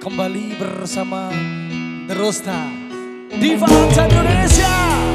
kembali bersama The Rosta Diva Indonesia.